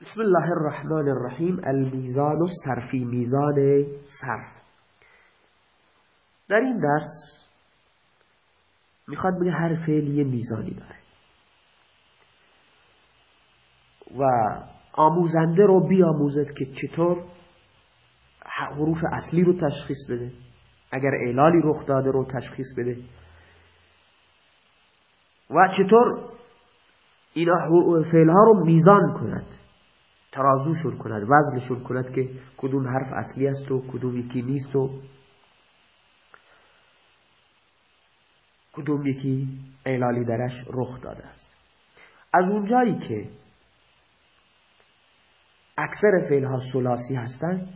بسم الله الرحمن الرحیم. المیزان و صرفی میزان صرف. در این درس می‌خواد بگه هر فعل یه میزانی داره. و آموزنده رو بیاموزد که چطور حروف اصلی رو تشخیص بده. اگر اعلالی رخ داده رو تشخیص بده. و چطور اینا فعل ها رو میزان کند. ترازوشون کند وزنشون کند که کدوم حرف اصلی است و کدوم یکی نیست و کدوم یکی اعلالی درش رخ داده است. از اونجایی که اکثر فعل ها سلاسی هستند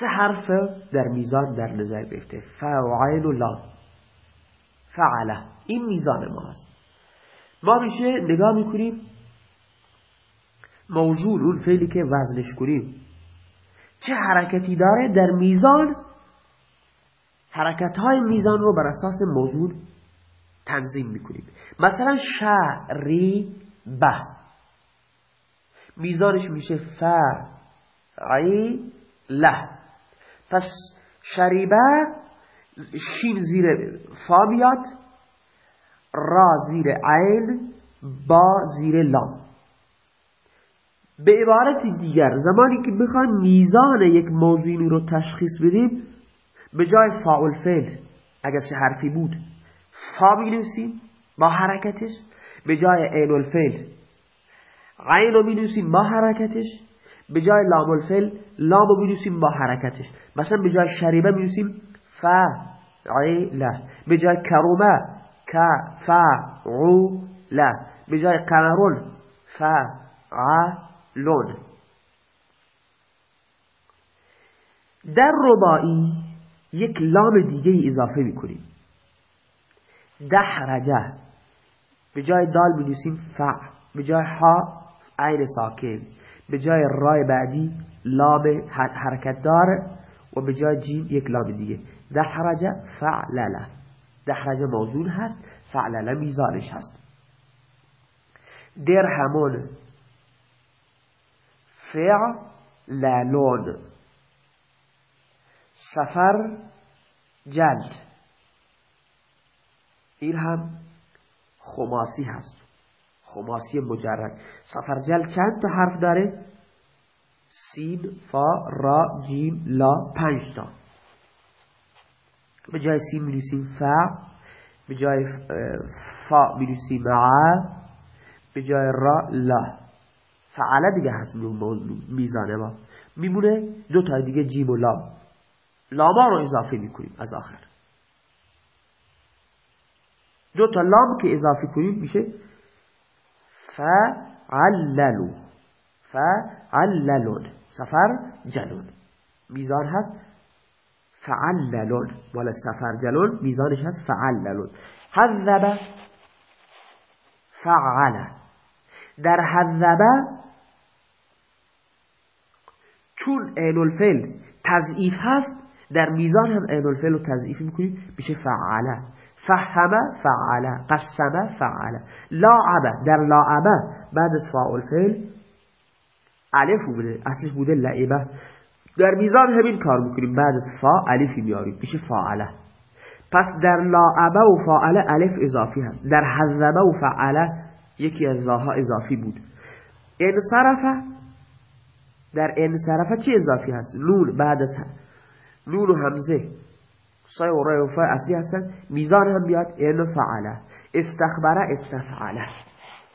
سه حرف در میزان در نظر گرفته. فعل و لا فعله. این میزان ما هست ما میشه نگاه می‌کنیم موجود اون فعلی که وزنش کنیم. چه حرکتی داره در میزان حرکت های میزان رو بر اساس موجود تنظیم می‌کنیم. مثلا شعری به میزانش میشه فعی له پس شریبه شین زیر فا میاد را زیر عین با زیر لام. به عبارت دیگر زمانی که بخوایم میزان یک موضوعی رو تشخیص بدیم به جای فاعل فعل اگر سه حرفی بود فا می نویسیم با حرکتش به جای عین الفعل عین رو می نویسیم با حرکتش به جای لام الفعل لام رو می نویسیم با حرکتش. مثلا به جای شریبه می نویسیم فا له به جای کرومه ک فا عو له به جای قمرون فا لون. در رباعی یک لام دیگه اضافه می‌کنیم. دحرجه به جای دال بنویسیم فع به جای ها عین ساکن. به جای رای بعدی لام حرکت داره و به جای جیم یک لام دیگه. دحرجه فعلله دحرجه موضوع هست فعلله میزانش هست. درهمون فعللون سفر جلد این هم خماسی هست خماسی مجرد سفر جلد چند تا حرف داره سین فا را جیم لا پنج تا به جای سین میلیسیم فا به جای فا میلیسیم ع به جای را لا فعله دیگه هست میزانه ما. میمونه دو تا دیگه جیم و لام. لاما رو اضافه می‌کنیم از آخر. دو تا لام که اضافه کنیم میشه فعللو. فعللون. سفر جلون. میزان هست فعللون. مال سفر جلون میزانش هست فعللون. حذب فعل. در حذبه چون عین الفعل تضعیف هست در میزان هم عین الفعل رو تضعیف می‌کنیم میشه فعله. فهمه فعله قسمه فعله. لاعبه در لاعبه بعد از فاعل فعل الف بوده اصلش بوده لعبه در میزان همین کار می‌کنیم بعد از فا الفی میاریم میشه فاعله پس در لاعبه و فاعله الف اضافی هست. در حذبه و فعله یکی از لاها اضافی بود. انصرفه در انصرفه چی اضافی هست؟ نون بعد از نون و همزه صای و رای و فای اصلی هستن. میزان هم بیاد. این فعله. استخبره استفعله.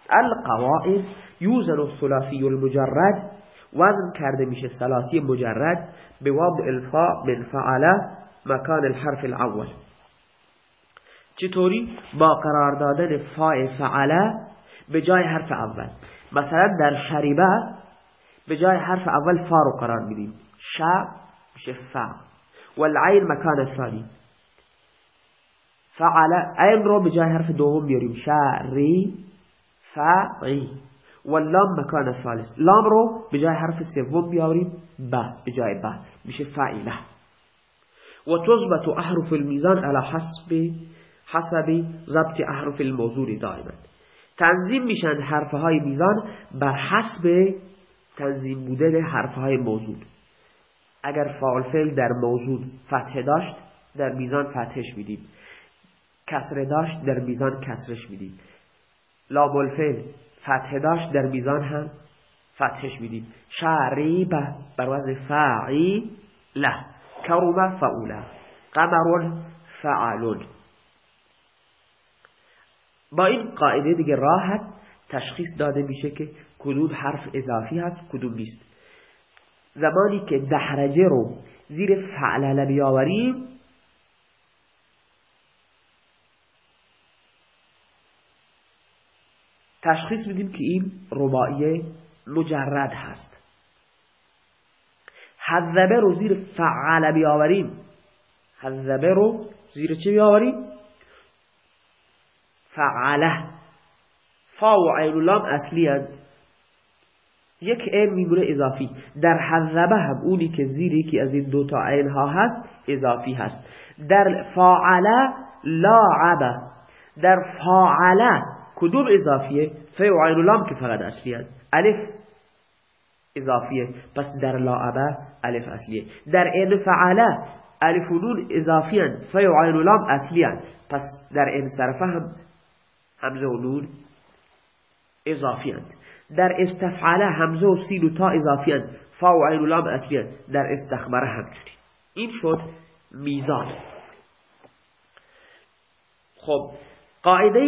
القوائد یوزن الثلاثی المجرد. وزن کرده میشه سلاسی مجرد. به وضع الفاء من فعله. مکان الحرف الاول. چطوری؟ با قرار دادن فاء فعله به جای حرف اول. مثلا در شریبه به جای حرف أول فا رو قرار میدیم شا میشه فا. والعین مکان ثانی فعل عین رو به جای حرف دوم بیاریم شاری فعی واللام مکان ثالث لام رو به جای حرف سوم بیاریم با به جای با میشه فاعله و تضبط أحرف الميزان على حسب حسب ضبط أحرف الموضوع دائما. تنظیم میشن حرف های میزان بر حسب تنظیم بودن حرفهای موجود. اگر فعال فعل در موجود فتحه داشت در میزان فتحش میدیم. کسره داشت در میزان کسرش میدیم. لام الفعل فتحه داشت در میزان هم فتحش میدیم. شعریبه بر وزن فعی له کرومه فعوله قمر فعلون. با این قاعده دیگه راحت تشخیص داده میشه که کدوم حرف اضافی هست کدوم نیست. زمانی که دحرجه رو زیر فعلله بیاوریم تشخیص میدیم که این رباعیه مجرد هست. حذبه رو زیر فعل بیاوریم. حذبه رو زیر چه بیاوریم؟ فعله. فا و عین لام اصلی هست. یک عین میمونه اضافی. در حذبه هم اونی که زیر یکی از این دو تا عین ها هست اضافی هست. در فاعله لاعبه. در فاعله کدوم اضافیه؟ فی و عین لام که فقط اصلی هست. الف اضافیه. پس در لاعبه الف اصلیه. در این فعله الف و نون اضافی هست. فی و عین لام اصلی پس در این صرفه هم همزه و نون اضافی هست. در استفعله همزه و سین و تا اضافی هست فا و عین و لام اصلی هست در استخبره همچنین این شد میزان. خب قاعده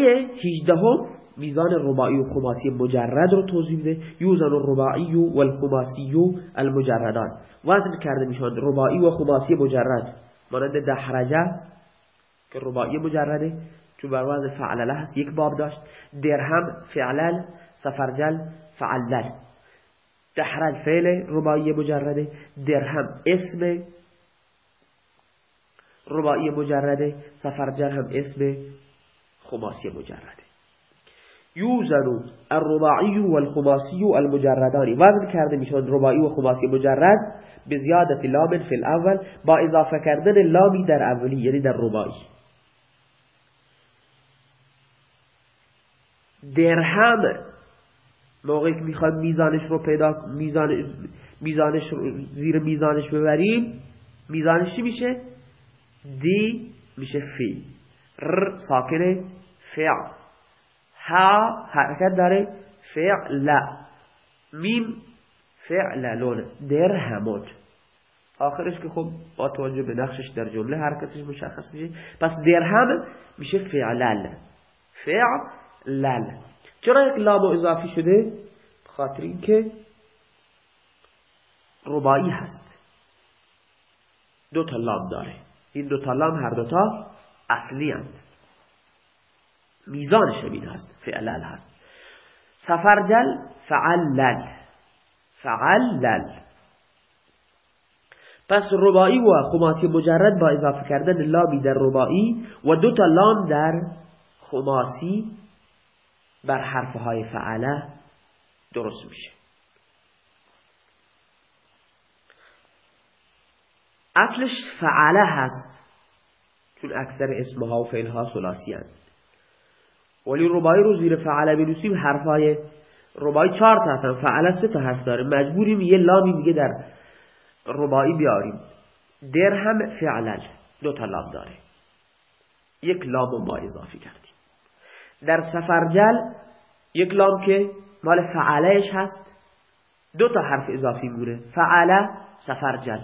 18 میزان رباعی و خماسی مجرد رو توضیح میده. یوزن الرباعی و الخماسی المجردان. وزن کرده میشن رباعی و خماسی مجرد. مانند دحرجه که رباعی مجرده. چون بر وزن فعلله هست یک باب داشت. درهم فعلل سفرجل فعلل دحرج فعل رباعی مجرده. درهم اسم رباعی مجرده. سفرجل هم اسم خماسی مجرده. یوزن الرباعی والخماسی المجردانی وزن کرده میشون رباعی و خماسی مجرد. به زیادت لام فی الاول. با اضافه کردن لامی در اولی یعنی در رباعی. درهم موقعی که می‌خوایم میزانش رو پیدا میزان میزانش رو زیر میزانش ببریم میزانش چی میشه؟ دی میشه فی ر ساکنه فعل. ها حرکت داره فعل. میم فعللون درهمون آخرش که خب با توجه به نقشش در جمله حرکتش مشخص میشه. پس درهم میشه فعلل فعلل چرا یک لام اضافی شده؟ خاطر اینکه ربایی هست. دو تا لام داره. این دو تا لام هر دو تا اصلی هست. میزانش همین هست. فعلل هست. سفرجل فعلل فعلل پس ربایی و خماسی مجرد با اضافه کردن لامی در ربایی و دو تا لام در خماسی بر حرفهای فعله درست میشه. اصلش فعله هست. چون اکثر اسمها و فعلها سلاسی هست. ولی ربایی رو زیر فعله بنویسیم حرفای ربایی چهار تا هستن. فعله سه تا حرف داره. مجبوریم یه لامی دیگه در ربایی بیاریم. درهم فعلل. دو تا لام داره. یک لام ما اضافی کردیم. در سفرجل یک لام که مال فعلهش هست دو تا حرف اضافی میمونه فعله سفرجل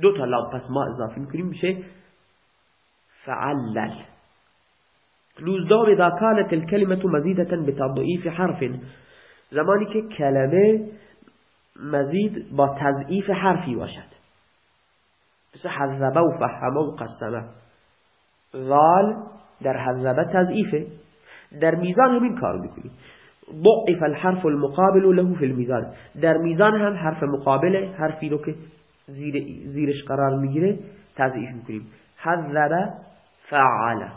دو تا لام پس ما اضافی می‌کنیم میشه فعلل. نوزدهم اذا كانت الكلمة مزيدة بتضعیف حرف. زمانی که کلمه مزید با تضعیف حرفی باشد. مثل حذبه و فهمه و قسمه. ظال در حذبه تضعیفه. در میزان همین کار میکنیم ضعف الحرف المقابل له في الميزان. در میزان هم حرف مقابل حرفی رو که زیر زیرش قرار میگیره تضعیف میکنیم. حذب فعل.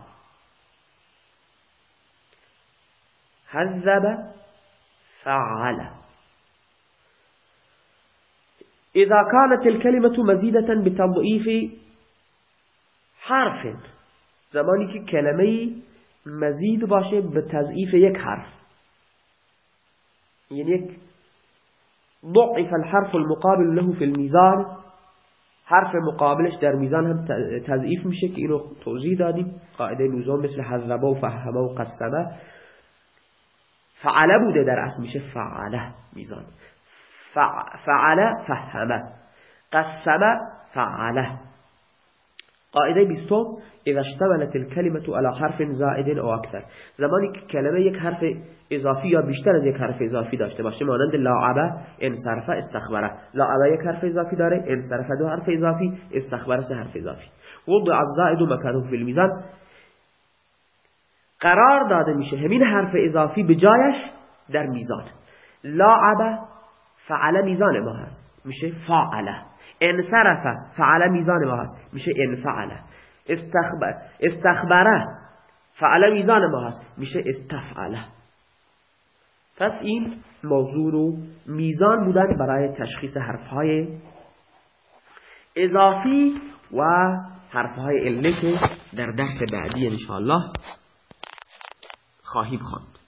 حذب فعل. إذا كانت الكلمة مزيدة بتضعيف حرف زمانی که کلمه مزید باشه به تضعیف یک حرف. یعنی یک ضعف الحرف المقابل له في الميزان حرف مقابلش در میزان هم تضعیف میشه که اینو توضیح دادیم. قاعدة لزوم مثل حذبه و فهمه و قسمه. فعله بوده در اصل میشه فعله میزان. فعله فهمه قسمه فعله. قاعده بیستم اذا اشتملت الكلمه على حرف زائد او اکثر. زمانی که کلمه یک حرف اضافی یا بیشتر از یک حرف اضافی داشته باشه مانند لاعبه انصرفه استخبره. لاعبه یک حرف اضافی داره انصرفه دو حرف اضافی استخبره سه حرف اضافی. وضع الزائد مكانه فی المیزان. قرار داده میشه همین حرف اضافی به جایش در میزان. لاعبه فعل میزان ما هست. میشه فاعله انصرف فعل میزان ما هست میشه انفعله استخبر استخبره فعل میزان ما هست میشه استفعله پس این موضوع رو میزان بودن برای تشخیص حرفهای اضافی و حرفهای علمی که در درس بعدی انشاءالله خواهیم خواند.